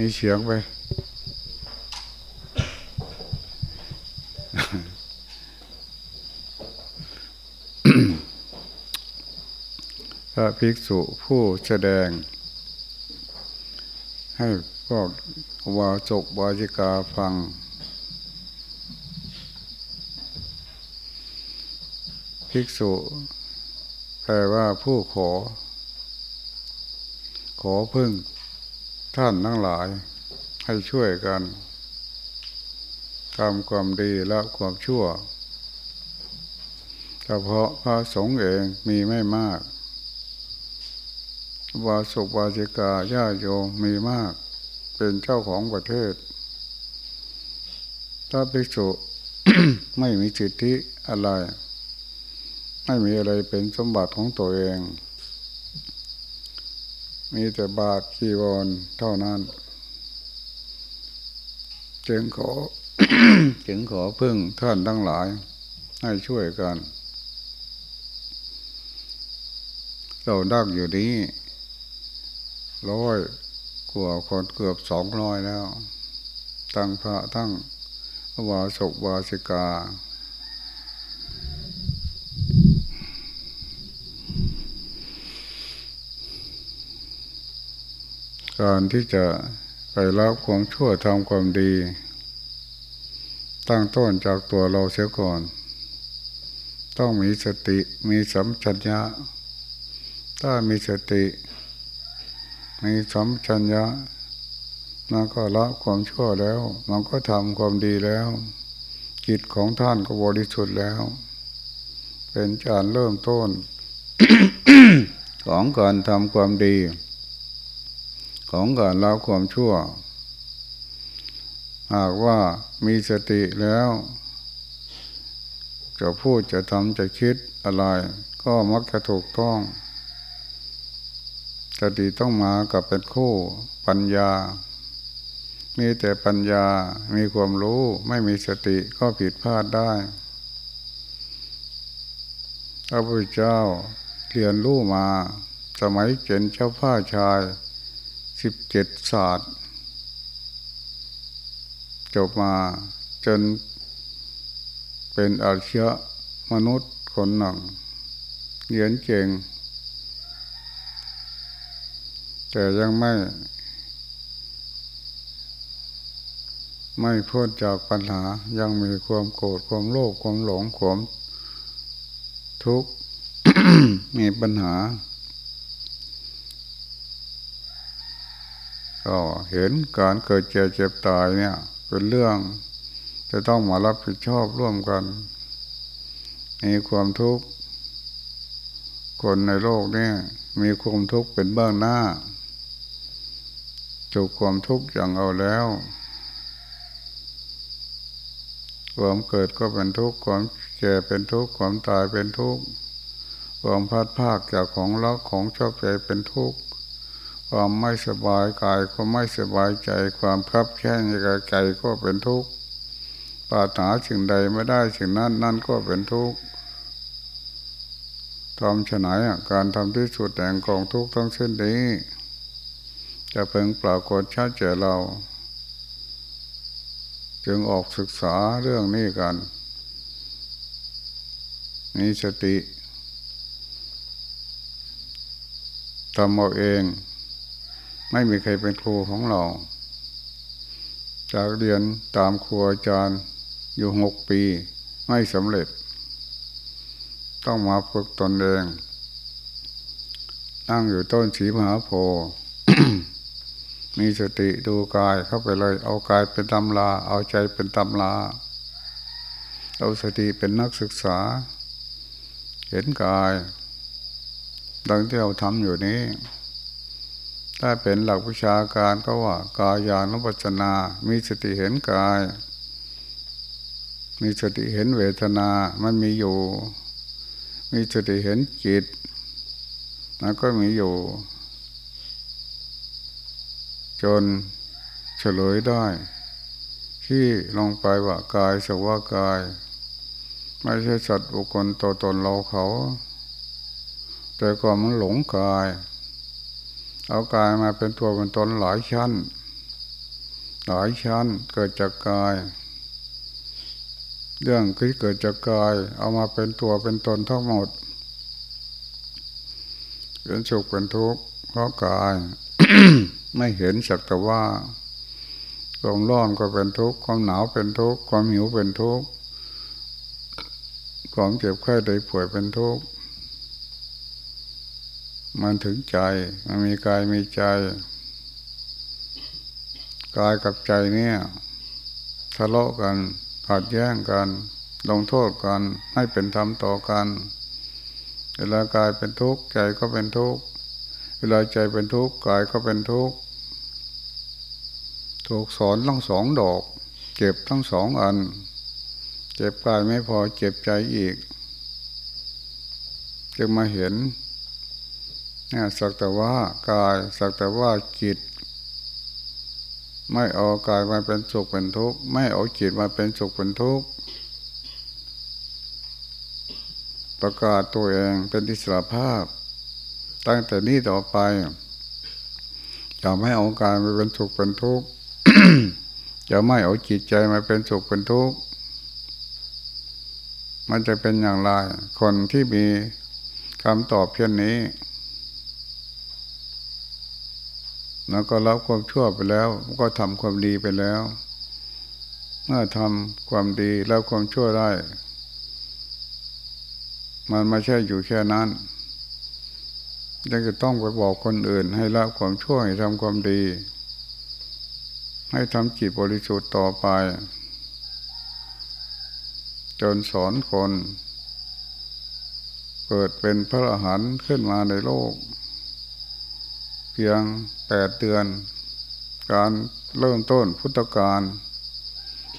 มีเสียงไป พระภิกษุผู้แสดง ให้พวกวาจกวาจิกาฟัง ภิกษุแปลว่าผู้ขอ ขอพึ่ง ท่านทั้งหลายให้ช่วยกันทำความดีและความชั่วเฉพาะพระสงฆ์เองมีไม่มากวาสุวาจิกาญาโยมมีมาก เป็นเจ้าของประเทศ ถ้าภิกษุ ไม่มีสิทธิอะไร ไม่มีอะไรเป็นสมบัติของตัวเอง มีแต่บาทกีวรเท่านั้น จึงขอจึงขอพึ่งท่านทั้งหลาย ให้ช่วยกัน เราดักอยู่นี้ร้อยกว่าคนเกือบสองร้อยแล้ว ตั้งพระทั้งวาสกวาสิกา การที่จะไปรับความชั่วทำความดี ตั้งต้นจากตัวเราเสียก่อน ต้องมีสติมีสัมชัญญะ ถ้ามีสติ มีสัมชัญญะมันก็ละความชั่วแล้ว มันก็ทำความดีแล้ว จิตของท่านก็บริสุทธิ์แล้ว เป็นการเริ่มต้นของการทำความดี ของการละความชั่ว หากว่ามีสติแล้ว จะพูดจะทำจะคิดอะไร ก็มักจะถูกต้องสติต้องมากับเป็นคู่ปัญญา มีแต่ปัญญา มีความรู้ ไม่มีสติก็ผิดพลาดได้ พระพุทธเจ้าเรียนรู้มา สมัยเจนเจ้าผ้าชาย สิบเจ็ดศาสตร์ จบมาจนเป็นอาชีพมนุษย์คนหนึ่งเรียนเก่ง แต่ยังไม่ ไม่พ้นจากปัญหายังมีความโกรธความโลภความหลงความทุกข์มีปัญหา ก็เห็นการเกิดเจ็บเจ็บตายเนี่ย เป็นเรื่อง จะต้องมารับผิดชอบร่วมกันมีความทุกข์คนในโลกเนี่ยมีความทุกข์เป็นเบื้องหน้าจูกความทุกข์อย่างเอาแล้ว ความเกิดก็เป็นทุกข์ความแก่เป็นทุกข์ความตายเป็นทุกข์ความพัดภาคจากของรักของชอบใจเป็นทุกข์ ความไม่สบายกายก็ไม่สบายใจ ความคับแค้นในใจก็เป็นทุกข์ปาถาสิ่งใดไม่ได้สิ่งนั้นนั่นก็เป็นทุกข์ทำฉไหนการทำที่สุดแห่งกองทุกข์ทั้งเส้นนี้ จะเพิ่งปรากฏชัดเจนเรา จึงออกศึกษาเรื่องนี้กัน มีสติทำเอาเอง ไม่มีใครเป็นครูของเรา จากเรียนตามครูอาจารย์อยู่หกปีไม่สำเร็จ ต้องมาฝึกตนเองนั่งอยู่ต้นสีมหาโพธิ์มีสติดูกายเข้าไปเลย เอากายเป็นตำลา เอาใจเป็นตำลา เอาสติเป็นนักศึกษา เห็นกาย ดังที่เราทำอยู่นี้ ถ้าเป็นหลักวิชาการก็ว่า กายานุปัจนา มีสติเห็นกาย มีสติเห็นเวทนา มันมีอยู่ มีสติเห็นจิตมันก็มีอยู่ จนเฉลยได้ ที่ลงไปว่ากายสว่ากาย ไม่ใช่สัตว์บุคคลตัวตนเราเขา แต่ก็มันหลงกาย เอากายมาเป็นตัวเป็นตนหลายชั้น หลายชั้นเกิดจากกาย เรื่องที่เกิดจากกาย เอามาเป็นตัวเป็นตนทั้งหมดเป็นสุขเป็นทุกข์เพราะกาย ไม่เห็นสักแต่ว่าความร้อนก็เป็นทุกข์ความหนาวเป็นทุกข์ความหิวเป็นทุกข์ความเจ็บไข้ได้ป่วยเป็นทุกข์ มันถึงใจมันมีกายมีใจกายกับใจเนี่ยทะเลาะกันขัดแย้งกันลงโทษกันให้เป็นธรรมต่อกันเวลากายเป็นทุกข์ใจก็เป็นทุกข์เวลาใจเป็นทุกข์กายก็เป็นทุกข์ถูกสอนทั้งสองดอกเจ็บทั้งสองอัน เจ็บกายไม่พอเจ็บใจอีก จึงมาเห็น สักแต่ว่ากายสักแต่ว่าจิต ไม่เอากายมาเป็นสุขเป็นทุกข์ไม่เอาจิตมาเป็นสุขเป็นทุกข์ประกาศตัวเองเป็นอิสระภาพ ตั้งแต่นี้ต่อไปจะไม่เอากายมาเป็นสุขเป็นทุกข์จะไม่เอาจิตใจมาเป็นสุขเป็นทุกข์มันจะเป็นอย่างไรคนที่มีคำตอบเพียงนี้ แล้วก็รับความชั่วไปแล้วก็ทำความดีไปแล้ว เมื่อทำความดีแล้วความชั่วได้ มันไม่ใช่อยู่แค่นั้นยังจะต้องไปบอกคนอื่น ให้ละความชั่วให้ทำความดี ให้ทำจิตบริสุทธิ์ต่อไป จนสอนคน เกิดเป็นพระอรหันต์ขึ้นมาในโลก เพียง แปดเดือน การเริ่มต้นพุทธกาล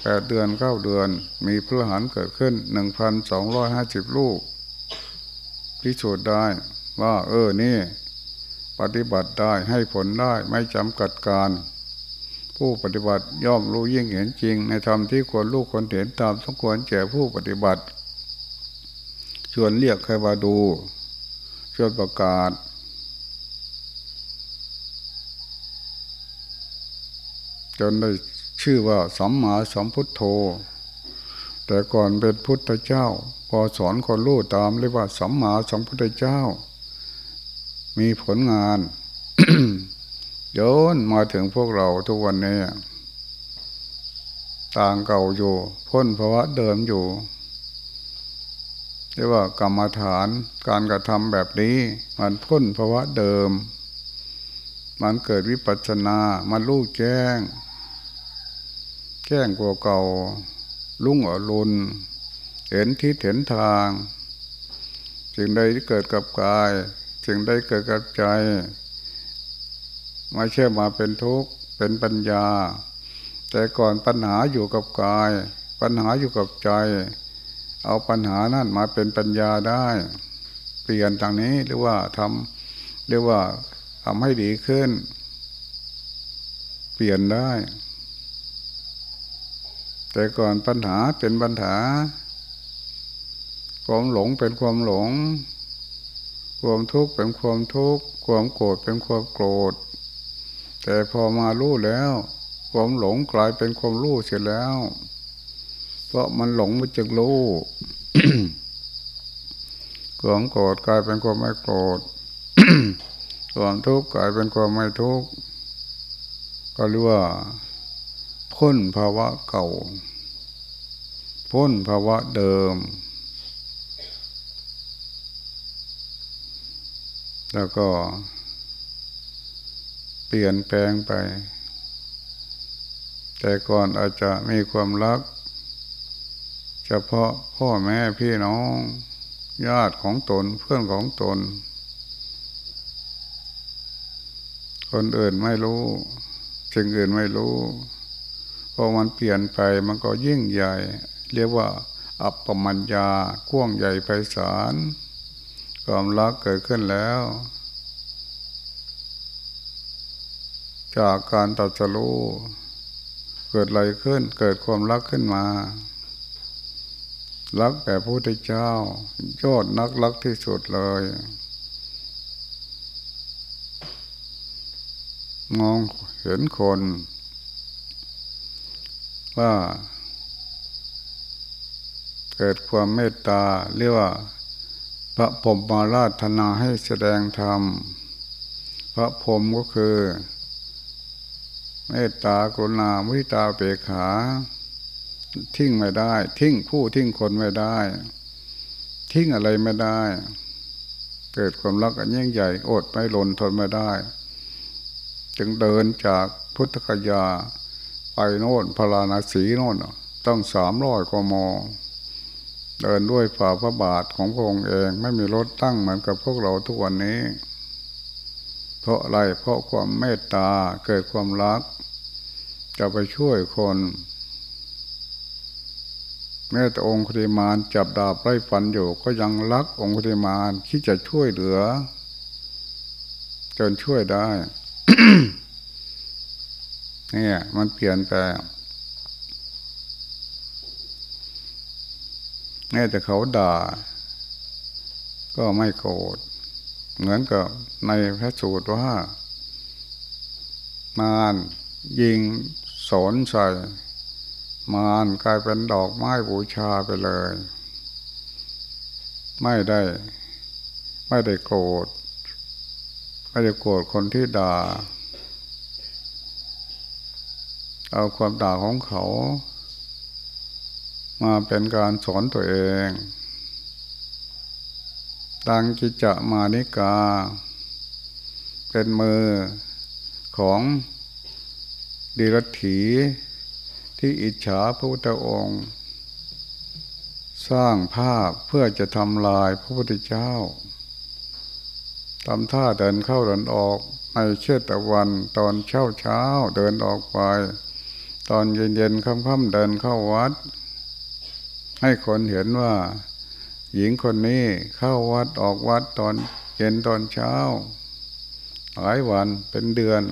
แปดเดือนเก้าเดือน มีพระหันเกิดขึ้นหนึ่งพันสองร้อยห้าสิบลูกพิสูจน์ได้ว่า เออนี่ ปฏิบัติได้ให้ผลได้ไม่จำกัดการ ผู้ปฏิบัติย่อมรู้ยิ่งเห็นจริง ในธรรมที่ควรรู้คนเห็นตามสมควรแก่ผู้ปฏิบัติ ชวนเรียกใครมาดู ชวนประกาศ จนได้ชื่อว่าสัมมาสัมพุทโธ แต่ก่อนเป็นพุทธเจ้า พอสอนคนรู้ตามเรียกว่าสัมมาสัมพุทธเจ้า มีผลงานโยนมาถึงพวกเราทุกวันนี้ต่างเก่าอยู่ พ้นภาวะเดิมอยู่เรียกว่ากรรมฐานการกระทำแบบนี้ มันพ้นภาวะเดิม มันเกิดวิปัสสนา มันรู้แจ้ง แจ้งกว่าเก่า ลุ่งอรุณเห็นทิศเห็นทางสิ่งใดที่เกิดกับกายสิ่งใดเกิดกับใจไม่ใช่มาเป็นทุกข์เป็นปัญญา แต่ก่อนปัญหาอยู่กับกาย ปัญหาอยู่กับใจ เอาปัญหานั้นมาเป็นปัญญาได้ เปลี่ยนทางนี้หรือว่าทำเรียกว่าทำให้ดีขึ้น เปลี่ยนได้ แต่ก่อนปัญหาเป็นปัญหา ความหลงเป็นความหลง ความทุกข์เป็นความทุกข์ ความโกรธเป็นความโกรธ แต่พอมารู้แล้ว ความหลงกลายเป็นความรู้เสียแล้ว เพราะมันหลงมันจึงรู้ความโกรธกลายเป็นความไม่โกรธ ความทุกข์กลายเป็นความไม่ทุกข์ ก็เรียกว่า พ้นภาวะเก่า พ้นภาวะเดิม แล้วก็ เปลี่ยนแปลงไป แต่ก่อนอาจจะมีความรัก เฉพาะพ่อแม่พี่น้อง ญาติของตนเพื่อนของตน คนอื่นไม่รู้สิ่งอื่นไม่รู้ พอมันเปลี่ยนไปมันก็ยิ่งใหญ่ เรียกว่า อัปปมัญญากว้างใหญ่ไพศาลความรักเกิดขึ้นแล้ว จากการตัดสู้เกิดอะไรขึ้นเกิดความรักขึ้นมา รักแบบพระพุทธเจ้ายอดนักรักที่สุดเลยมองเห็นคน ว่า เกิดความเมตตาเรียกว่า พระพรมมาราธนาให้แสดงธรรม พระพรมก็คือ เมตตากรุณาวิตาเปขา ทิ้งไม่ได้ ทิ้งผู้ทิ้งคนไม่ได้ ทิ้งอะไรไม่ได้ เกิดความรักอันยิ่งใหญ่อดไม่หล่นทนไม่ได้ จึงเดินจากพุทธคยา ไปโน่นพราณสีโน่นต้องสามร้อยกมเดินด้วยฝ่าพระบาทของพระองค์เองไม่มีรถตั้งเหมือนกับพวกเราทุกวันนี้ เพราะอะไรเพราะความเมตตาเกิดความรัก จะไปช่วยคนแม้แต่องค์คุติมานจับดาบไล่ฟันอยู่ก็ยังรักองค์คุติมานที่จะช่วยเหลือ จนช่วยได้ เนี่ยมันเปลี่ยนแปลงแม้แต่เขาด่า ก็ไม่โกรธเหมือนกับในพระสูตรว่า มารยิงสนใส่มารกลายเป็นดอกไม้บูชาไปเลย ไม่ได้ ไม่ได้โกรธไม่ได้โกรธคนที่ด่า เอาความด่าของเขา มาเป็นการสอนตัวเองดังกิจมานิกา เป็นมือของดีรถีที่อิจฉาพระพุทธองค์ สร้างภาพเพื่อจะทำลายพระพุทธเจ้าทำท่าเดินเข้าเดินออกในเชตะวันตอนเช้าเช้าเดินออกไป ตอนเย็นเย็นค่ำค่ำเดินเข้าวัด ให้คนเห็นว่า หญิงคนนี้เข้าวัดออกวัดตอนเย็นตอนเช้า หลายวันเป็นเดือน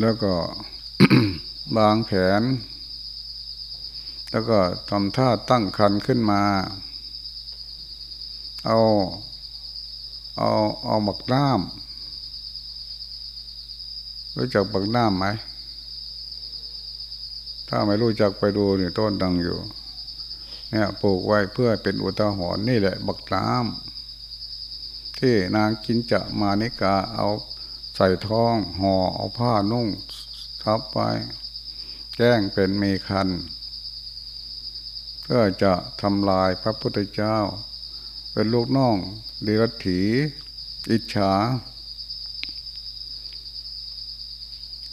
แล้วก็บางแผน แล้วก็ทำท่าตั้งคันขึ้นมา เอา เอา เอาหมักน้ำ รู้จักบักน้ำไหม ถ้าไม่รู้จักไปดูนี่ต้นดังอยู่ เนี่ยปลูกไว้เพื่อเป็นอุทาหรณ์นี่แหละ บักน้ำที่นางกินจะมานิกาเอาใส่ท้องห่อเอาผ้านุ่งทับไว้แจ้งเป็นเมคันเพื่อจะทำลายพระพุทธเจ้า เป็นลูกน้องดิรัตถี อิจฉา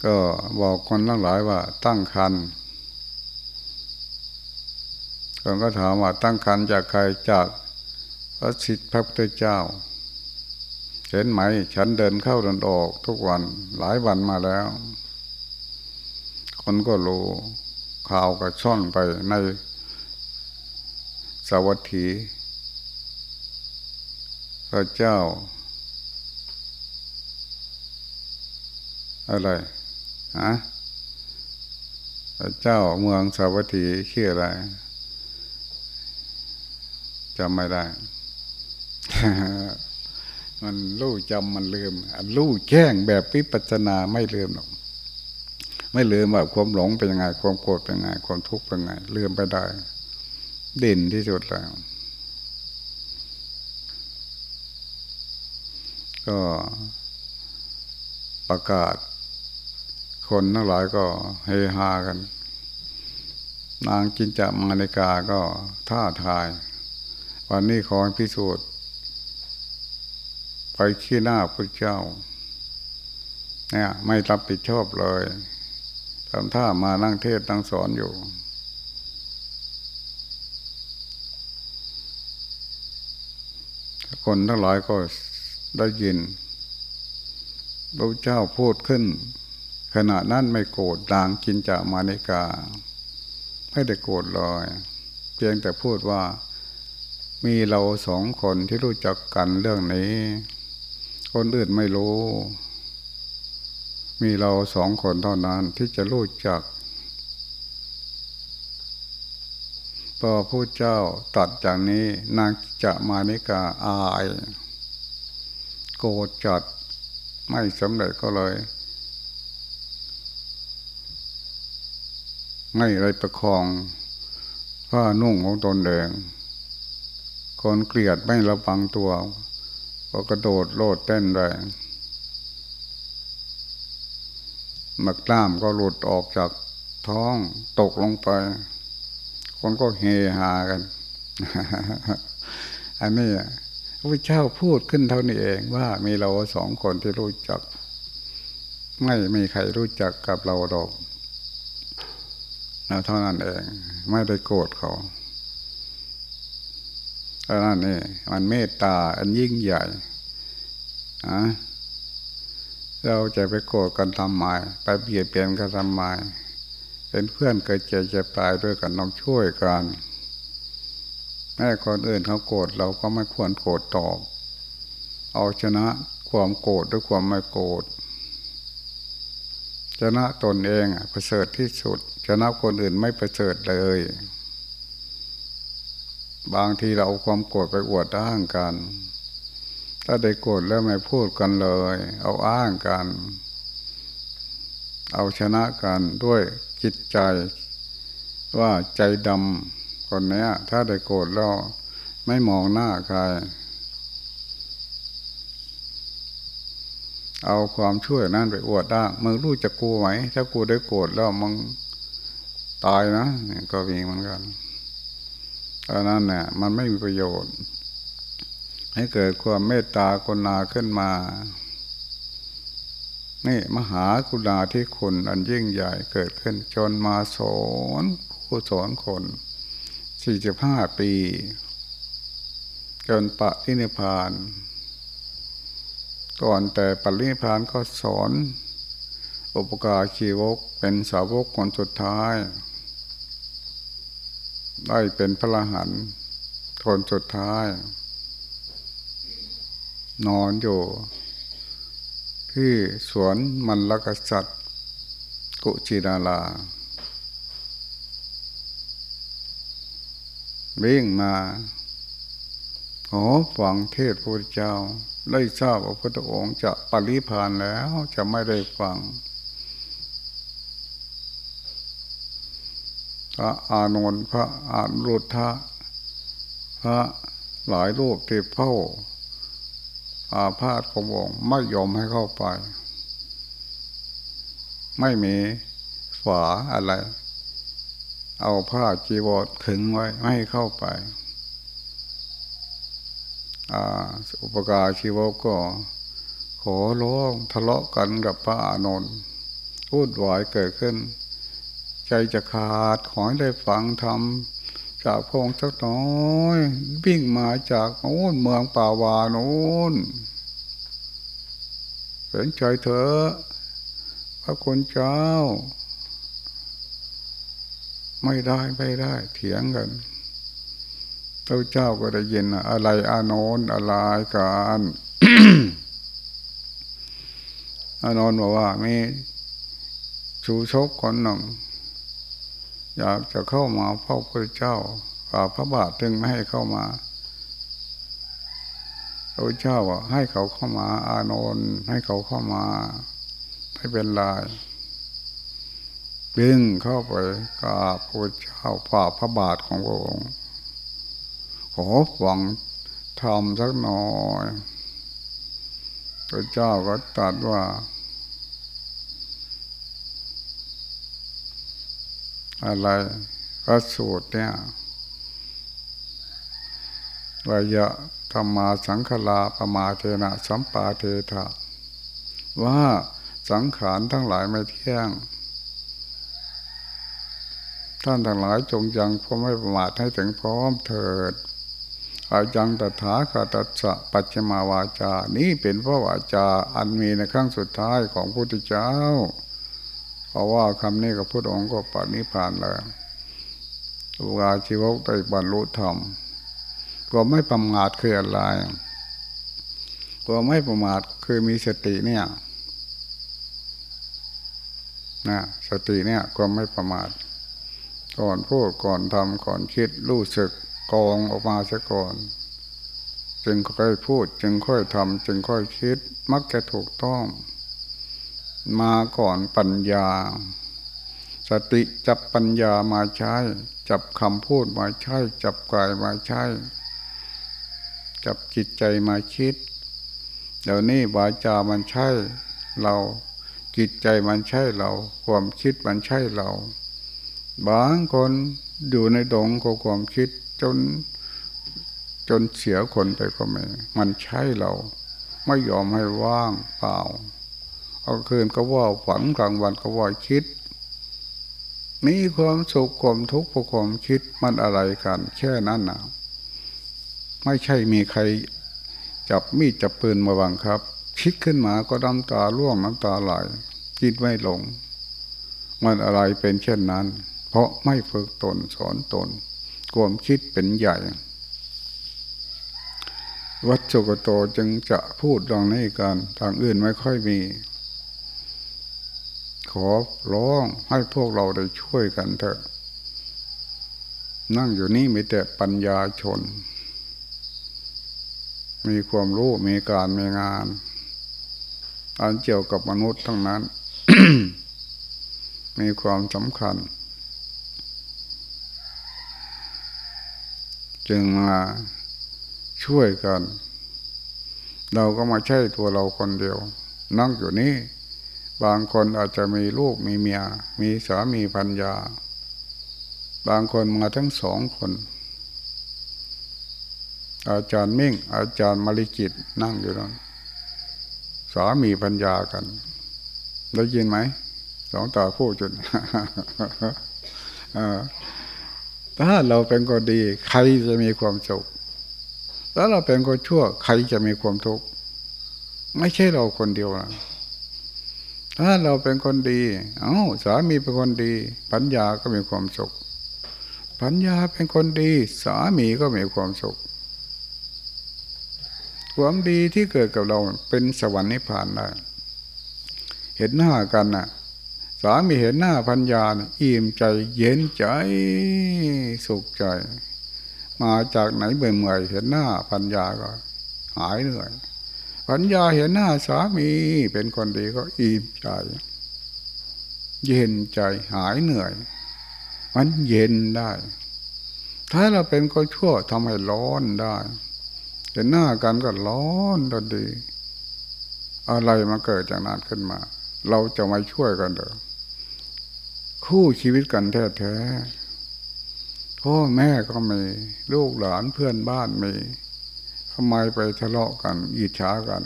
ก็บอกคนทั้งหลายว่า ตั้งคันคนก็ถามว่าตั้งคันจากใครจากพระสิทธิพระพุทธเจ้า เห็นไหม ฉันเดินเข้าเดินออกทุกวันหลายวันมาแล้ว คนก็รู้ข่าวก็ช่อนไปในสวัสดีพระเจ้า อะไร ฮะพระเจ้าเมืองสาวัตถีชื่ออะไรจำไม่ได้ มันรู้จำมันลืมรู้แจ้งแบบวิปัสนาไม่ลืมหรอก ไม่ลืมว่าความหลงเป็นยังไง ความโกรธเป็นยังไง ความทุกข์เป็นยังไง ลืมไปได้ เด่นที่สุดแล้ว ก็ประกาศ คนทั้งหลายก็เฮฮากัน นางจินจามานิกาก็ท่าทาย วันนี้ขอพิสูจน์ ไปขี้หน้าพระเจ้า เนี่ย ไม่รับผิดชอบเลยทำท่ามานั่งเทศนั่งสอนอยู่คนทั้งหลายก็ได้ยินพระเจ้าพูดขึ้น ขณะนั้นไม่โกรธด่างกินจะมานิกา ไม่ได้โกรธเลยเพียงแต่พูดว่ามีเราสองคนที่รู้จักกันเรื่องนี้ คนอื่นไม่รู้ มีเราสองคนเท่านั้นที่จะรู้จักพอผู้เจ้าตัดจากนี้นางจะมานิกาอาย โกรธจัดไม่สำเร็จก็เลย ง่ายไรประคองผ้านุ่งของตนเองคนเกลียดไม่ระวังตัว ก็กระโดดโลดเต้นได้มักล้ามก็หลุดออกจากท้องตกลงไป คนก็เฮฮากัน อันนี้พระเจ้าพูดขึ้นเท่านี้เองว่ามีเราสองคนที่รู้จัก ไม่มีใครรู้จักกับเราดอก เท่านั้นเอง ไม่ได้โกรธเขาเท่านั้นนี่มันเมตตาอันยิ่งใหญ่อะเราจะไปโกรธกันทำไมไปเบียดเบียนกันทำไมเป็นเพื่อนเกิดเจ็บจะตายด้วยกันต้องช่วยกันแม่คนอื่นเขาโกรธเราก็ไม่ควรโกรธตอบ เอาชนะความโกรธด้วยความไม่โกรธชนะตนเองประเสริฐที่สุด ชนะคนอื่นไม่ประเสริฐเลย บางทีเราเอาความโกรธไปอวดอ้างกัน ถ้าได้โกรธแล้วไม่พูดกันเลย เอาอ้างกัน เอาชนะกันด้วยจิตใจ ว่าใจดำคนนี้ถ้าได้โกรธแล้วไม่มองหน้าใครเอาความช่วยนั่นไปอวดได้มึงรู้จะกูไหม ถ้ากูได้โกรธแล้วมึง ตายนะก็มีเหมือนกันเพราะนั้นเนี่ยมันไม่มีประโยชน์ ให้เกิดความเมตตากรุณาขึ้นมา นี่มหากรุณาที่คุณอันยิ่งใหญ่เกิดขึ้น จนมาสอนผู้สอนคนสี่สิบห้าปี จนปะทินิพานก่อนแต่ปรินิพานก็สอน อุปการชีวกเป็นสาวกคนสุดท้าย ได้เป็นพระหันคนสุดท้าย นอนอยู่ ที่สวนมันลกษัตริย์กุจินาลา วิ่งมาขอฟังเทศพระเจ้า ได้ทราบว่าพระองค์จะปริพานแล้วจะไม่ได้ฟัง พระอานนท์พระอานุทธะพระหลายรูปที่เฝ้าอาพาธขององค์ไม่ยอมให้เข้าไป ไม่มีฝาอะไร เอาผ้าจีวรขึงไว้ไม่ให้เข้าไปอุปการชีวก็ ขอร้องทะเลาะกันกับพระอานนท์พูดวายเกิดขึ้น ใจจะขาดขอให้ได้ฟังธรรมจากพงสักน้อยวิ่งมาจากโน้นเมืองป่าวาโน้นเห็นใจเถอะพระคุณเจ้า ไม่ได้ไม่ได้เถียงกันเจ้าเจ้าก็ได้ยินอะไรอาโนนอะไรกันอานนท์บอกว่ามีชูชกคนหนึ่ง อยากจะเข้ามาพระพุทธเจ้าฝ่าพระบาทถึงไม่ให้เข้ามาพระเจ้าว่าให้เขาเข้ามาอานนท์ให้เขาเข้ามาไม่เป็นไรบิงเข้าไปกราบพระเจ้าฝ่าพระบาทของพระองค์ขอฟังทำสักหน่อยพระเจ้าก็ตรัสว่า อะไรพระสูตรเนี่ยวายะธรรมาสังขลาปมาเทนะสัมปาเทถะว่าสังขารทั้งหลายไม่เที่ยง ท่านทั้งหลายจงยังพอไม่ประมาทให้ถึงพร้อมเถิดอาจังตถาคตัสสะปัจจมาวาจา นี้เป็นพระวาจาอันมีในครั้งสุดท้ายของพระพุทธเจ้า เพราะว่าคำนี้กับพระองค์ก็ปฏิพานแล้วอุกาชีวกได้บรรลุธรรมก็ไม่ประมาทคืออะไรก็ไม่ประมาทคือมีสติเนี่ยนะสติเนี่ยก็ไม่ประมาท ก่อนพูดก่อนทำก่อนคิดรู้สึกกองออกมาเสียก่อน จึงค่อยพูด จึงค่อยทำจึงค่อยคิด มักจะถูกต้อง มาก่อนปัญญา สติจับปัญญามาใช้ จับคำพูดมาใช้ จับกายมาใช้ จับจิตใจมาคิด เดี๋ยวนี้วาจามันใช่เราจิตใจมันใช่เรา ความคิดมันใช่เรา บางคนอยู่ในดงก็ความคิดจนจนเสียคนไปก็ไม่มันใช่เรา ไม่ยอมให้ว่างเปล่า เอาคืนก็ว่าฝันกลางวันก็ว่าคิด มีความสุขความทุกข์ความคิดมันอะไรกันแค่นั้นนะไม่ใช่มีใครจับมีดจับปืนมาบังครับ คิดขึ้นมาก็น้ำตาร่วงน้ำตาไหลคิดไม่ลง มันอะไรเป็นเช่นนั้น เพราะไม่ฝึกตนสอนตนความคิดเป็นใหญ่ วัดสุกโตจึงจะพูดดังนี้กันทางอื่นไม่ค่อยมี ขอร้องให้พวกเราได้ช่วยกันเถอะ นั่งอยู่นี่มีแต่ปัญญาชน มีความรู้มีการมีงาน อันเกี่ยวกับมนุษย์ทั้งนั้น มีความสำคัญ จึงมาช่วยกัน เราก็มาใช่ตัวเราคนเดียว นั่งอยู่นี่ บางคนอาจจะมีลูกมีเมีย มีสามีพัญญาบางคนมาทั้งสองคน อาจารย์มิ่ง อาจารย์มาริจิตนั่งอยู่นั้นสามีพัญญากันได้ยินไหมสองตาพูดจนถ้าเราเป็นคนดี ใครจะมีความสุขถ้าเราเป็นคนชั่ว ใครจะมีความทุกข์ไม่ใช่เราคนเดียวนะ ถ้าเราเป็นคนดี เอา้าสามีเป็นคนดี ปัญญาก็มีความสุข ปัญญาเป็นคนดี สามีก็มีความสุข ความดีที่เกิดกับเราเป็นสวรรค์นิพพานได้เห็นหน้ากันนะ่ะ สามีเห็นหน้าพัญญาอิ่มใจเย็นใจสุขใจ มาจากไหนเมื่อยเห็นหน้าปัญญาก็ หายเหนื่อย ปัญญาเห็นหน้าสามีเป็นคนดีก็อิ่มใจ เย็นใจหายเหนื่อย มันเย็นได้ ถ้าเราเป็นคนชั่วทำให้ร้อนได้เห็นหน้ากันก็ร้อนทันดี อะไรมาเกิดจากนั้นขึ้นมา เราจะมาช่วยกันเถอะคู่ชีวิตกันแท้ๆพ่อแม่ก็มี ลูกหลานเพื่อนบ้านมี ทำไมไปทะเลาะกันอิจฉากัน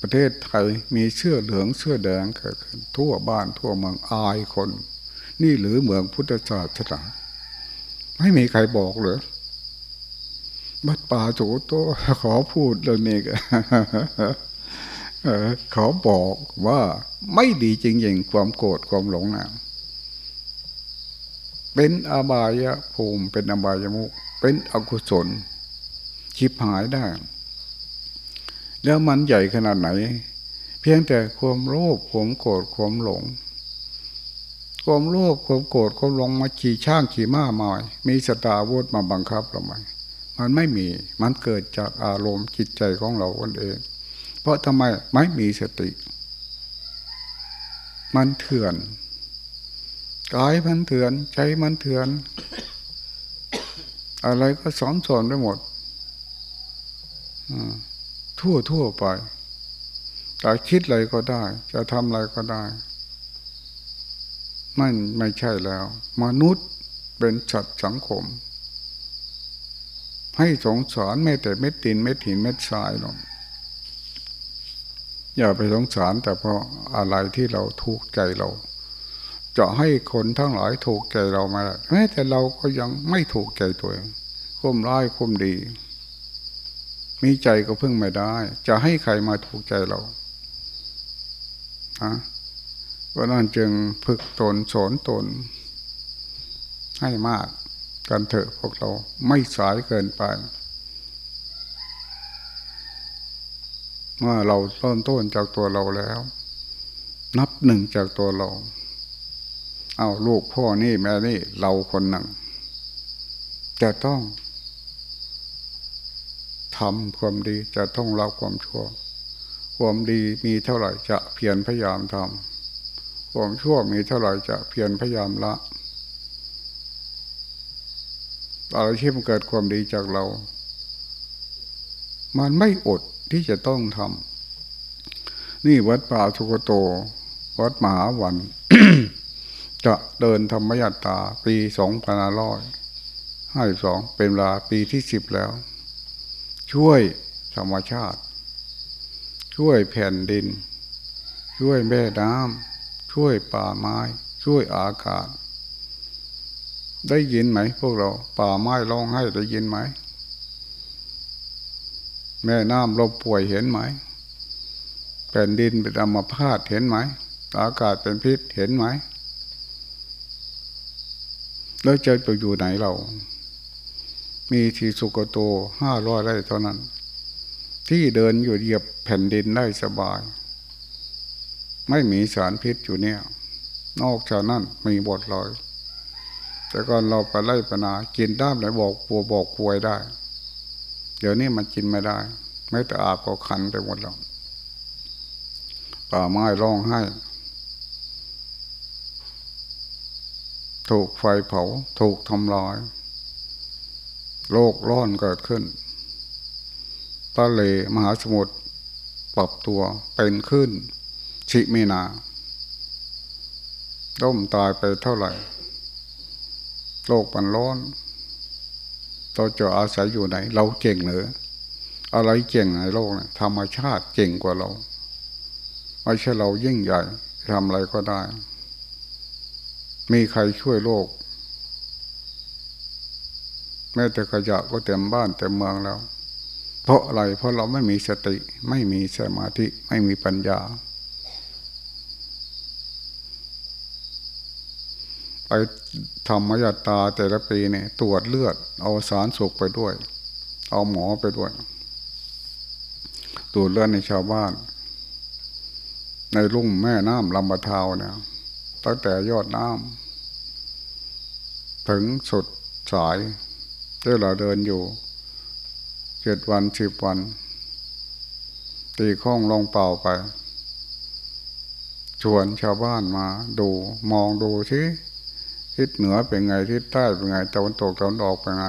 ประเทศไทยมีเสื้อเหลืองเสื้อแดงเกิดขึ้นทั่วบ้านทั่วเมืองอายคน นี่หรือเมืองพุทธศาสนาไม่มีใครบอกเลยบัดป่าโจโตขอพูดเรื่องนี้กันขอบอกว่าไม่ดีจริงๆความโกรธความหลงนะเป็นอบายภูมิเป็นอบายมุกเป็นอกุศล ชิบหายได้ แล้วมันใหญ่ขนาดไหน เพียงแต่ความโลภความโกรธความหลง ความโลภความโกรธความหลงมาขี่ช่างขี่ม้ามามีสตาวุธมาบังคับเราไหมมันไม่มีมันเกิดจากอารมณ์จิตใจของเราคนเอง เพราะทำไมไม่มีสติ มันเถื่อนกายมันเถื่อนใจมันเถื่อน อะไรก็สอนสอนไปหมด ทั่วทั่วไปจะคิดอะไรก็ได้ จะทำอะไรก็ได้ มันไม่ใช่แล้ว มนุษย์เป็นสัตว์สังคม ให้สงสารไม่แต่เม็ดดินเม็ดหินเม็ดทรายหรอกอย่าไปสงสารแต่เพราะอะไรที่เราทุกข์ใจเรา จะให้คนทั้งหลายถูกใจเรามาแม้แต่เราก็ยังไม่ถูกใจตัวเองคุ้มร้ายคุ้มดี มีใจก็พึ่งไม่ได้ จะให้ใครมาถูกใจเราฮะเพราะนั้นจึงฝึกตนสอนตน ให้มากกันเถอะพวกเราไม่สายเกินไป เมื่อเราเริ่มต้นจากตัวเราแล้ว นับหนึ่งจากตัวเรา เอาลูกพ่อนี่แม่นี่เราคนหนึ่งจะต้อง ทำความดีจะต้องรับความชั่ว ความดีมีเท่าไหร่จะเพียรพยายามทำความชั่วมีเท่าไหร่จะเพียรพยายามละอะไรที่มันเกิดความดีจากเรา มันไม่อดที่จะต้องทำนี่วัดป่าทุกโต วัดมหาวัน จะเดินธรรมยตาปีสองพันร้อยห้าสองเป็นเวลาปีที่สิบแล้ว ช่วยธรรมชาติ ช่วยแผ่นดิน ช่วยแม่น้ำช่วยป่าไม้ ช่วยอากาศ ได้ยินไหม พวกเราป่าไม้ร้องให้ได้ยินไหม แม่น้ำลบป่วยเห็นไหม แผ่นดินเป็นอัมพาตเห็นไหม อากาศเป็นพิษเห็นไหม แล้วจะไปอยู่ไหนเรา มีทีสุกโตห้าร้อยไร่เท่านั้น ที่เดินอยู่เหยียบแผ่นดินได้สบาย ไม่มีสารพิษอยู่เนี่ย นอกจากนั้นมีบทลอย แต่ก่อนเราไปไล่ปนากินด้ามไหนบอกปัวบอกป่วยได้ เดี๋ยวนี้มันกินไม่ได้ ไม่แต่อาบก็ขันไปหมดแล้วป่าไม้ร้องไห้ถูกไฟเผา ถูกทำลาย โลกร้อนเกิดขึ้นทะเลมหาสมุทรปรับตัวเป็นขึ้น ชิมีนาต้มตายไปเท่าไหร่ โลกมันร้อนเราจะอาศัยอยู่ไหน เราเก่งหรืออะไรเก่งในโลกนะธรรมชาติเก่งกว่าเรา ไม่ใช่เรายิ่งใหญ่ทำอะไรก็ได้ มีใครช่วยโลก แม้แต่ขยะก็เต็มบ้านเต็มเมืองแล้ว เพราะอะไรเพราะเราไม่มีสติ ไม่มีสมาธิไม่มีปัญญา ไปทำมายาตาแต่ละปีเนี่ยตรวจเลือด เอาสารสุกไปด้วย เอาหมอไปด้วย ตรวจเลือดในชาวบ้าน ในลุ่มแม่น้ำลำบะเทาเนี่ยตั้งแต่ยอดน้ำถึงสุดสาย ที่เราเดินอยู่เจ็ดวันสิบวัน ตีข้องลงเป่าไป ชวนชาวบ้านมา ดูมองดูที่ทิศเหนือเป็นไงทิศใต้เป็นไงตะวันตกตะวันออกเป็นไง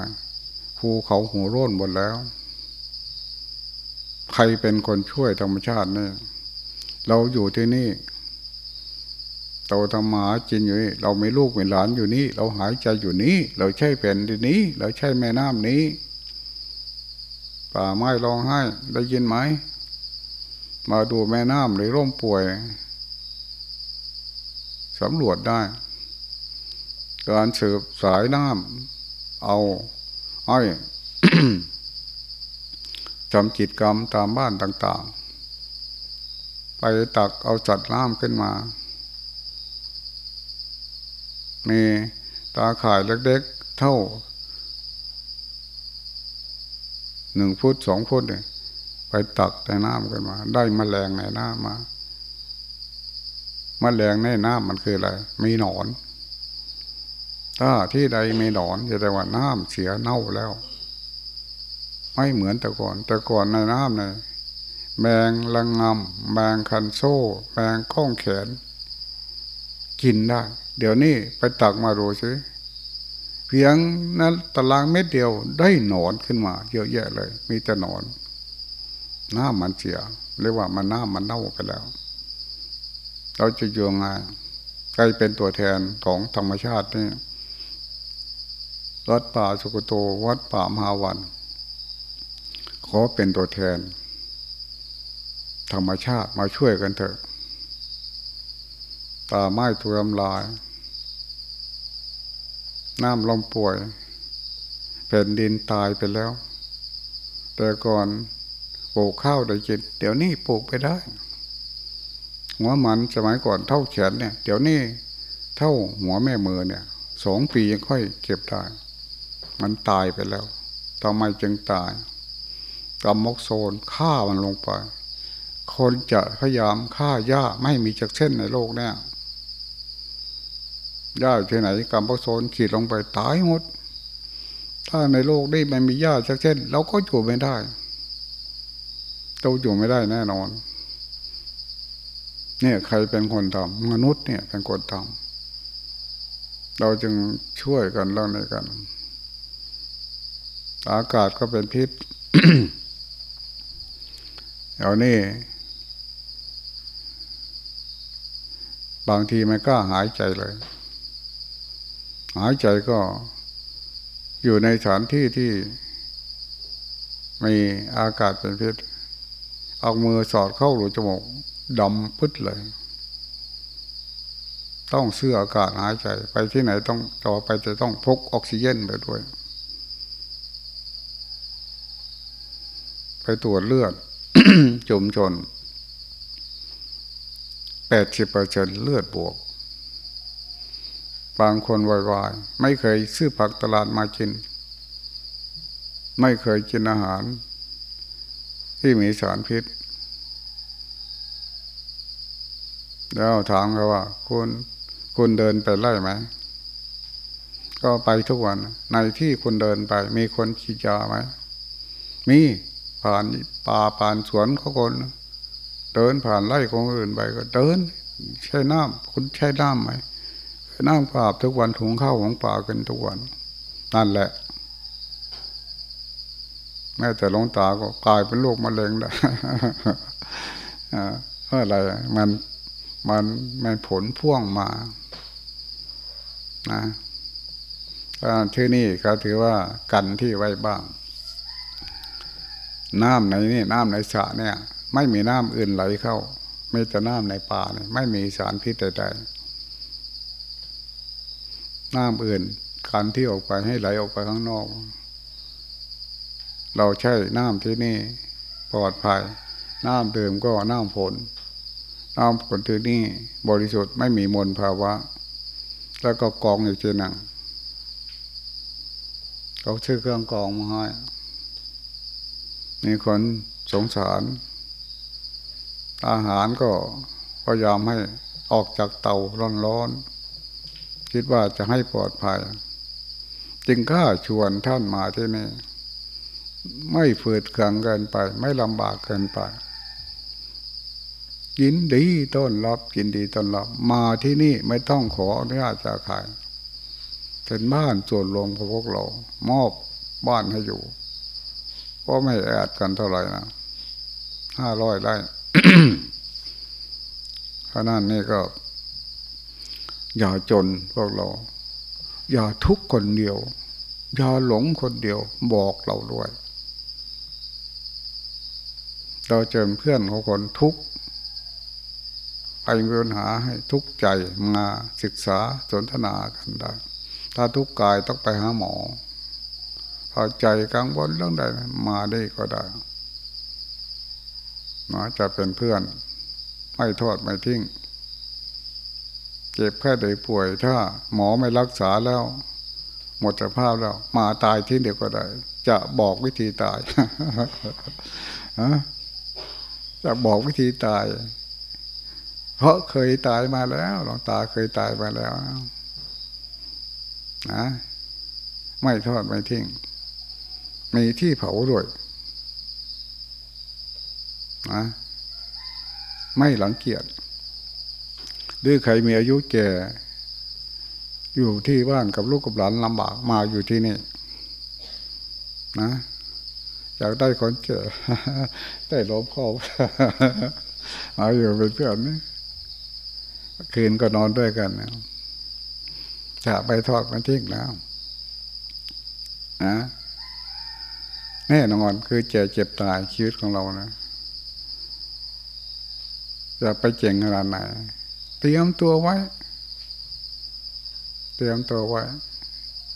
ภูเขาหูร่นหมดแล้ว ใครเป็นคนช่วยธรรมชาตินี่เราอยู่ที่นี่ เราทำมาจินอยู่นี่เราไม่ลูกไม่หลานอยู่นี่ เราหายใจอยู่นี้ เราใช่แผ่นดินนี้ เราใช่แม่น้ำนี้ ป่าไม้ร้องไห้ ได้ยินไหมมาดูแม่น้ำหรือร่มป่วยสำรวจได้ การสืบสายน้ำเอาไอ้จำจิตกรรมตามบ้านต่าง ๆ ไปตักเอาจัดน้ำขึ้นมา มีตาข่ายเล็กๆเท่าหนึ่งฟุตสองฟุตเนี่ยไปตักในน้ำกันมา ได้มแมลงในน้ำมามแมลงในน้ำมันคืออะไร มีหนอน ถ้าที่ใดมีหนอนจะแต่ว่าน้ำเสียเน่าแล้ว ไม่เหมือนแต่ก่อน แต่ก่อนในน้ำเนี่ยแมงลังงำแมงคันโซ่ แมงข้องแขน กินได้ เดี๋ยวนี้ไปตักมาดูสิเพียงนั้นตารางเม็ดเดียวได้หนอนขึ้นมา เยอะแยะเลย มีแต่หนอน หน้ามันเสียเรียกว่ามันหน้ามันเน่าไปแล้ว เราจะยู่งไงใครเป็นตัวแทนของธรรมชาตินี่วัดป่าสุกโตวัดป่ามหาวัน ขอเป็นตัวแทน ธรรมชาติมาช่วยกันเถอะตาไม้ถูกทำลาย น้ำลมป่วยแผ่นดินตายไปแล้ว แต่ก่อนปลูกข้าวได้กินเดี๋ยวนี้ปลูกไปได้ หัวมันสมัยก่อนเท่าแขนเนี่ย เดี๋ยวนี้เท่าหัวแม่มือเนี่ยสองปียังค่อยเก็บได้มันตายไปแล้วทำไมจึงตายกรรมกโซนฆ่ามันลงไป คนจะพยายามฆ่าหญ้าไม่มีจักเส้นในโลกเนี่ย หญ้าที่ไหนกรรมพโซนขีดลงไปตายหมด ถ้าในโลกนี้ไม่มีหญ้าสักเช่นเราก็อยู่ไม่ได้เราอยู่ไม่ได้แน่นอน เนี่ยใครเป็นคนทำมนุษย์เนี่ยเป็นคนทำเราจึงช่วยกันเรื่องนี้กัน อากาศก็เป็นพิษเดี๋ยวนี้บางทีไม่กล้าหายใจเลย หายใจก็อยู่ในสถานที่ที่มีอากาศเป็นพิษเอามือสอดเข้าหรือจมูกดำพึดเลย ต้องเสื้ออากาศหายใจ ไปที่ไหนต้องต่อไปจะต้องพกออกซิเจนไปด้วย ไปตรวจเลือดจุมชนแปดสิบเปอร์เซ็นเลือดบวก บางคนวายๆไม่เคยซื้อผักตลาดมากิน ไม่เคยกินอาหาร ที่มีสารพิษ แล้วถามเขาว่า คุณคุณเดินไปไล่ไหม ก็ไปทุกวัน ในที่คุณเดินไป มีคนขีดยาไหม มีผ่านป่าผ่านสวนเขาคน เดินผ่านไร่ของอื่นไปก็เดิน ใช้น้ำคุณใช้น้ำไหม น้ำปราบทุกวันถุงข้าวของป่ากันทุกวัน นั่นแหละ แม้แต่ลงตาก็กลายเป็นโรคมะเร็งได้เพราะอะไรมันมันมันผลพ่วงมา นะที่นี่เขาถือว่ากันที่ไว้บ้าง น้ำในนี่น้ำในสระเนี่ย ไม่มีน้ำอื่นไหลเข้า ไม่แต่น้ำในป่าเนี่ยไม่มีสารพิษใดๆ น้ำอื่นการที่ออกไปให้ไหลออกไปข้างนอก เราใช้น้ำที่นี่ปลอดภัย น้ำเดิมก็น้ำฝนน้ำฝนที่นี่บริสุทธิ์ไม่มีมลภาวะ แล้วก็กองอยู่ที่นั่งเขาชื่อเครื่องกองมาให้มีคนสงสาร อาหารก็พยายามให้ออกจากเตาร้อนๆ คิดว่าจะให้ปลอดภัย จึงก้าชวนท่านมาที่นี่ ไม่ฝืดเคืองเกินไป ไม่ลำบากเกินไปกินดีต้นรับกินดีต้นรับ มาที่นี่ไม่ต้องขออนุญาตจากใครเป็นบ้านส่วนรวมของพวกเรา มอบบ้านให้อยู่ก็ไม่แอดกันเท่าไหร่นะห้าร้อยไร่เพราะนั้นนี่ก็ อย่าจนพวกเรา อย่าทุกคนเดียว อย่าหลงคนเดียวบอกเราด้วย เราเจอเพื่อนของคนทุกไปมีปัญหาให้ทุกใจมาศึกษาสนทนากันได้ ถ้าทุกกายต้องไปหาหมอพอใจกังวลเรื่องใดมาได้ก็ได้นะจะเป็นเพื่อน ไม่ทอดไม่ทิ้ง เจ็บแค่ได้ป่วย ถ้าหมอไม่รักษาแล้ว หมดสภาพแล้ว มาตายที่เดียวก็ได้ จะบอกวิธีตายจะบอกวิธีตาย เพราะเคยตายมาแล้วหลวงตาเคยตายมาแล้วนะไม่ทอดไม่ทิ้งมีที่เผาด้วยนะไม่หลังเกียจ ด้วยใครมีอายุแก่ อยู่ที่บ้านกับลูกกับหลานลำบากมาอยู่ที่นี่ นะอยากได้คนแก่ได้ล้มคอบมาอยู่เป็นเพื่อนนี่คืนก็นอนด้วยกันนะจะไปทอดมันทิ้งแล้วนะแน่นอนคือเจ็บเจ็บตายชีวิตของเรานะจะไปเจ๋งขนาดไหน เตรียมตัวไว้ เตรียมตัวไว้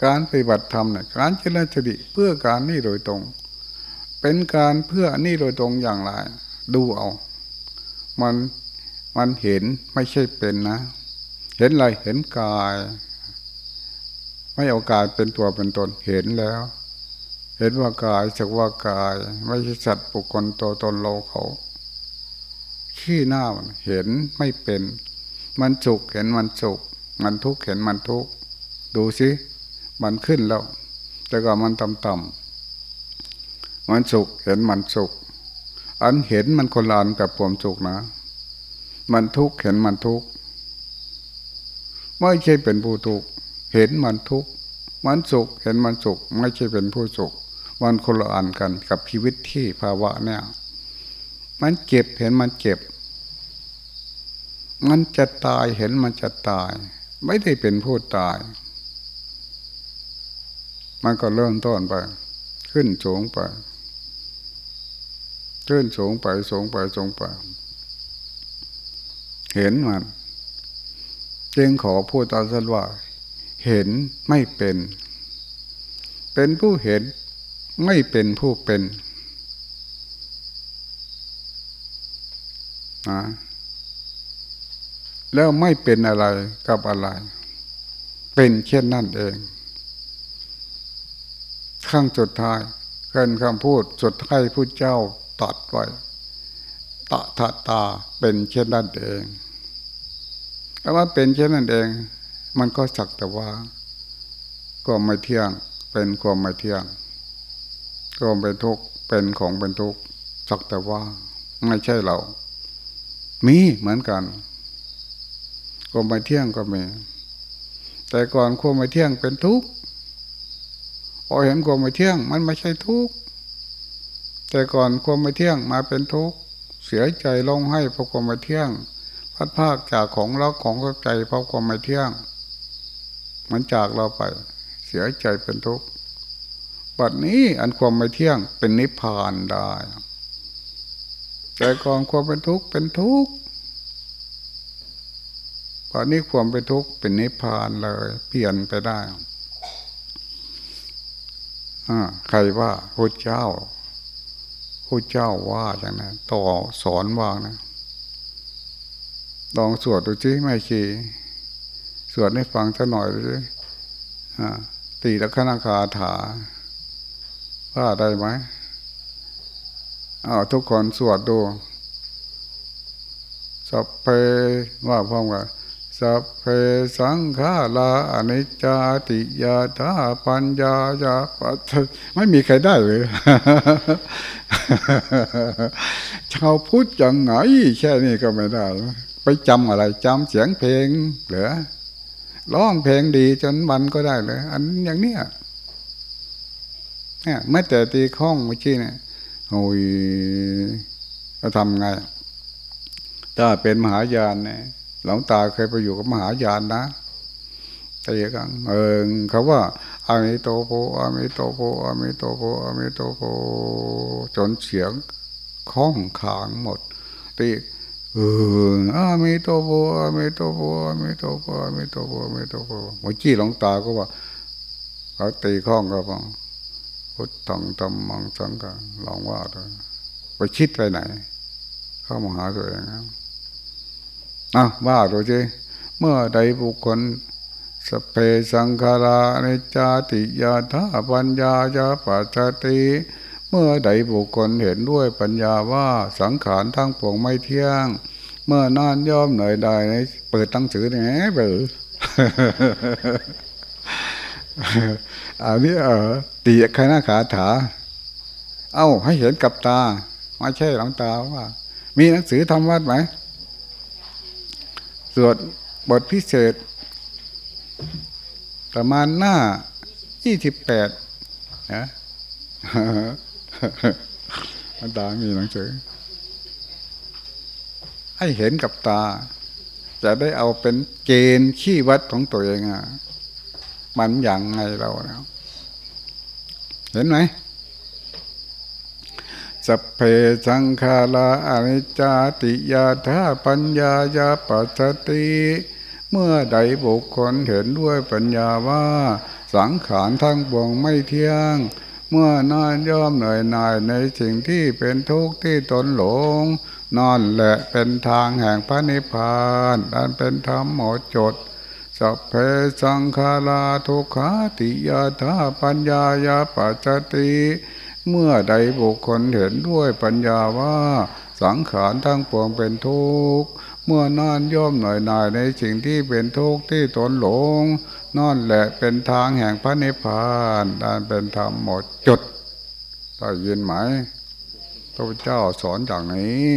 การปฏิบัติธรรมเนี่ยการเจริญสติเพื่อการนี่โดยตรง เป็นการเพื่อนี่โดยตรงอย่างไร ดูเอา มันมันเห็นไม่ใช่เป็นนะ เห็นอะไรเห็นกาย ไม่เอากายเป็นตัวเป็นตนเห็นแล้ว เห็นว่ากายสักว่ากาย ไม่ใช่สัตว์ปุคคลตัวตนเราเขาขี้หน้ามันเห็นไม่เป็น มันสุขเห็นมันสุขมันทุกข์เห็นมันทุกข์ดูสิมันขึ้นแล้ว แต่ก็มันต่ำต่ำมันสุขเห็นมันสุขอันเห็นมันคนละอันกับความสุขนะ มันทุกข์เห็นมันทุกข์ไม่ใช่เป็นผู้ทุกข์เห็นมันทุกข์มันสุขเห็นมันสุขไม่ใช่เป็นผู้สุขมันคนละอันกันกับชีวิตที่ภาวะเนี่ย มันเจ็บเห็นมันเจ็บ มันจะตายเห็นมันจะตาย ไม่ได้เป็นผู้ตาย มันก็เริ่มต้นไป ขึ้นสูงไปขึ้นสูงไปสูงไปสูงไป เห็นมันจึงขอพูดตอนสั้นว่า เห็นไม่เป็น เป็นผู้เห็นไม่เป็นผู้เป็นนะ แล้วไม่เป็นอะไรกับอะไร เป็นเช่นนั่นเองข้างสุดท้ายเกินคำพูดสุดท้ายผู้เจ้าตัดไว้ตะทะตาเป็นเช่นนั้นเองถ้าว่าเป็นเช่นนั้นเอง มันก็สักแต่ว่าก็ไม่เที่ยง เป็นความไม่เที่ยงก็เป็นทุกข์เป็นของเป็นทุกข์สักแต่ว่าไม่ใช่เรา มีเหมือนกัน ความไม่เที่ยงก็มี แต่ก่อนความไม่เที่ยงเป็นทุกข์พอเห็นความไม่เที่ยงมันไม่ใช่ทุกข์แต่ก่อนความไม่เที่ยงมาเป็นทุกข์เสียใจร้องไห้เพราะความไม่เที่ยง พัดภาคจากของรักของใจเพราะความไม่เที่ยง มันจากเราไป เสียใจเป็นทุกข์บัดนี้อันความไม่เที่ยงเป็นนิพพานได้ แต่ก่อนความเป็นทุกข์เป็นทุกข์ บัดนี้ความเป็นทุกข์เป็นนิพพานเลย เปลี่ยนไปได้อ่าใครว่าพระเจ้าพระเจ้าว่าอย่างนั้นต่อสอนว่านะลองสวดดูสิไม่ชีสวดให้ฟังสักหน่อยดูสิตีละคนาคาถา ว่าได้ไหมอ้าทุกคนสวดดูสัพเพว่าพร้อมกัน สัพเพสังขาราอนิจจติยาตาปัญญาญาปัตไม่มีใครได้เลยชาวพุทธยังไงแค่นี้ก็ไม่ได้ ไปจำอะไรจำเสียงเพลงเหรือร้องเพลงดีจนมันก็ได้เลย อันอย่างเนี้ยเนี่ยไม่แต่ตีข้องเมื่อกี้เนี่ยโอ้ยจะทำไง ถ้าเป็นมหายานเนี่ย หลวงตาเคยไปอยู่กับมหายานนะแต่ยังเออเขาว่าอามิโตโพอามิโตโพอามิโตโพอามิโตโพจนเสียงคล้องขางหมดตีเอออามิโตโพอามิโตโพอามิโตโพอามิโตโพอามิโตโพเมื่อกี้หลวงตาก็ว่าเขาตีฆ้องก็บอกพุทธังธัมมังสังฆังลองว่าด้วยไปคิดไปไหน เข้ามาหาตัวเองนะ อะว่าดูสิเมื่อใดบุคคลสเปสังขาราเนจาติยาธาปัญญาญาปัจจติเมื่อใดบุคคลเห็นด้วยปัญญาว่าสังขารทั้งปวงไม่เที่ยง เมื่อนานย่อมหน่อยใดเปิดตั้งสือเนี่ยเบื่ออันนี้เออตีใครหน้าขาถา เอ้าให้เห็นกับตา ไม่ใช่หลังตาว่า มีหนังสือทำวัดไหม สวดบทพิเศษ ประมาณหน้ายี่สิบแปดนะอันตามีหนังสือ ให้เห็นกับตา จะได้เอาเป็นเกณฑ์ขี้วัดของตัวเองอะมันอย่างไงเราเนะเห็นไหม สัพเพสังขาราอนิจจติยาธาปัญญาญาปัสติเมื่อใดบุคคลเห็นด้วยปัญญาว่าสังขารทั้งปวงไม่เที่ยง เมื่อนอนย่อมเหนื่อยหน่ายในสิ่งที่เป็นทุกข์ที่ตนหลง นอนแหละเป็นทางแห่งพระนิพพานอันเป็นธรรมหมดจด สัพเพสังขาราทุกขาติยาธาปัญญายาปัจจติ เมื่อใดบุคคลเห็นด้วยปัญญาว่าสังขารทั้งปวงเป็นทุกข์ เมื่อนอนย่อมหน่อยหน่ายในสิ่งที่เป็นทุกข์ที่ตนหลงนั่นแหละเป็นทางแห่งพระนิพพานดานเป็นธรรมหมดจุดได้ยินไหมพระเจ้าสอนอย่างนี้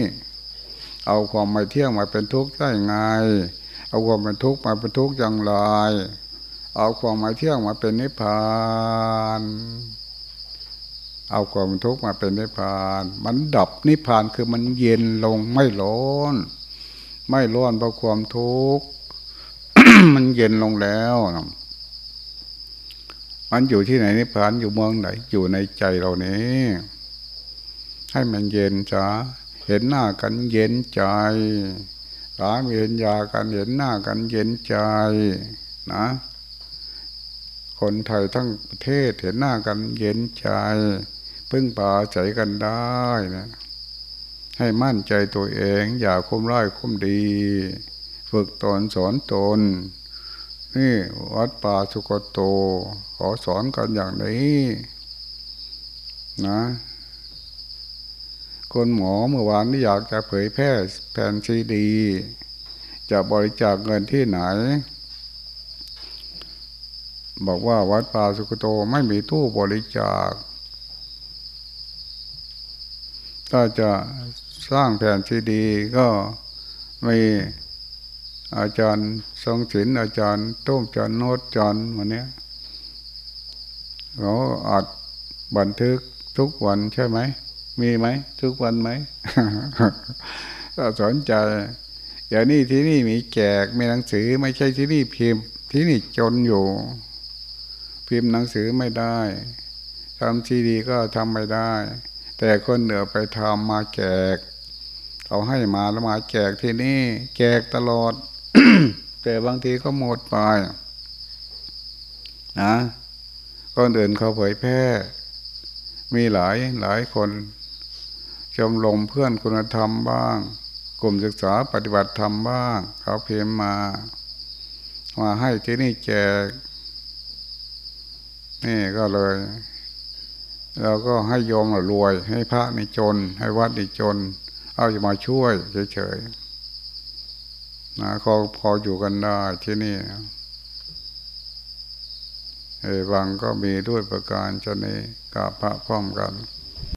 เอาความไม่เที่ยงมาเป็นทุกข์ได้ไง เอาความเป็นทุกข์มาเป็นทุกข์อย่างไร เอาความไม่เที่ยงมาเป็นนิพพาน เอาความทุกข์มาเป็นนิพพาน มันดับนิพพานคือมันเย็นลงไม่ร้อน ไม่ร้อนเพราะความทุกข์มันเย็นลงแล้วมันอยู่ที่ไหนนิพพานอยู่เมืองไหน อยู่ในใจเรานี้ ให้มันเย็นจ้าเห็นหน้ากันเย็นใจสามีเห็นยากันเห็นหน้ากันเย็นใจนะ คนไทยทั้งประเทศเห็นหน้ากันเย็นใจ พึ่งป่าใจกันได้นะให้มั่นใจตัวเอง อย่าคุ้มร้ายคุ้มดี ฝึกตนสอนตน นี่วัดป่าสุกโต ขอสอนกันอย่างนี้นะคนหมอเมื่อวานนี้อยากจะเผยแพร่แผ่นซีดี จะบริจาคเงินที่ไหน บอกว่าวัดป่าสุกโตไม่มีตู้บริจาค ถ้าจะสร้างแผ่นซีดีก็มีอาจารย์ทรงศิลอาจารย์ต้มอาจารย์โนดอาจารย์วันนี้เขาอัดบันทึกทุกวันใช่ไหม มีไหม ทุกวันไหมถ้าสนใจอย่างนี้ที่นี่มีแจกมีหนังสือไม่ใช่ที่นี่พิมพ์ ที่นี่จนอยู่ พิมพ์หนังสือไม่ได้ทำซีดีก็ทำไม่ได้ แต่คนเหนือไปทำมาแจกเอาให้มาแล้วมาแจกที่นี่แจกตลอด แต่บางทีก็หมดไปนะคนอื่นเขาเผยแพร่ มีหลายหลายคนชมรมเพื่อนคุณธรรมบ้าง กลุ่มศึกษาปฏิบัติธรรมบ้าง เขาเพียมมา มาให้ที่นี่แจก นี่ก็เลย เราก็ให้โยมรวย ให้พระนี่จน ให้วัดนี่จน เอาจะมาช่วยเฉยๆนะพอพออยู่กันได้ที่นี่เอวังก็มีด้วยประการชนี้กับพระพร้อมกัน